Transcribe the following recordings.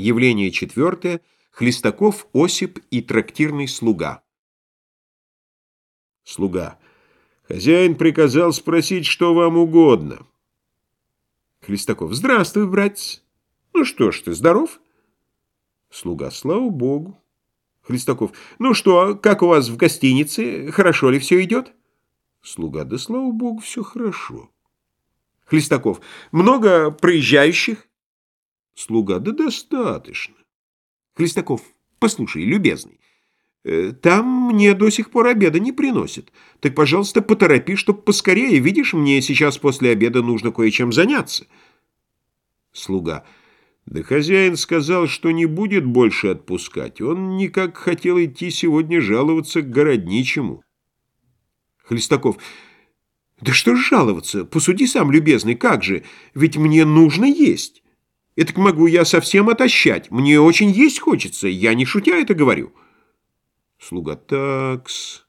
Явление четвертое. Хлестаков, Осип и трактирный слуга. Слуга. Хозяин приказал спросить, что вам угодно. Хлестаков. Здравствуй, братец. Ну что ж ты, здоров? Слуга. Слава богу. Хлестаков. Ну что, как у вас в гостинице? Хорошо ли все идет? Слуга. Да слава богу, все хорошо. Хлестаков. Много проезжающих? Слуга. Да достаточно. Хлестаков. Послушай, любезный, э, там мне до сих пор обеда не приносят. Так, пожалуйста, поторопи, чтоб поскорее. Видишь, мне сейчас после обеда нужно кое-чем заняться. Слуга. Да хозяин сказал, что не будет больше отпускать. Он никак хотел идти сегодня жаловаться к городничему. Хлестаков. Да что ж жаловаться? Посуди сам, любезный, как же? Ведь мне нужно есть. Это могу я совсем отощать. Мне очень есть хочется. Я не шутя это говорю. Слуга. Такс.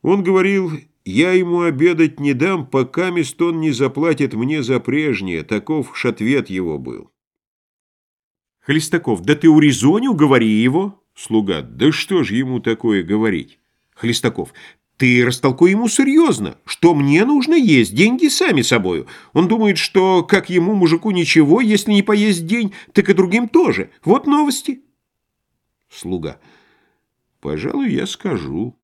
Он говорил, я ему обедать не дам, пока он не заплатит мне за прежнее. Таков уж ответ его был. Хлестаков. Да ты урезонил, говори его. Слуга. Да что ж ему такое говорить? Хлестаков. Ты растолкуй ему серьезно, что мне нужно есть, деньги сами собою. Он думает, что как ему, мужику, ничего, если не поесть день, так и другим тоже. Вот новости. Слуга. Пожалуй, я скажу.